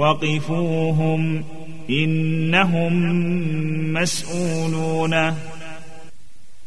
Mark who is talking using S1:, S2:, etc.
S1: وقفوهم إنهم مسؤولون.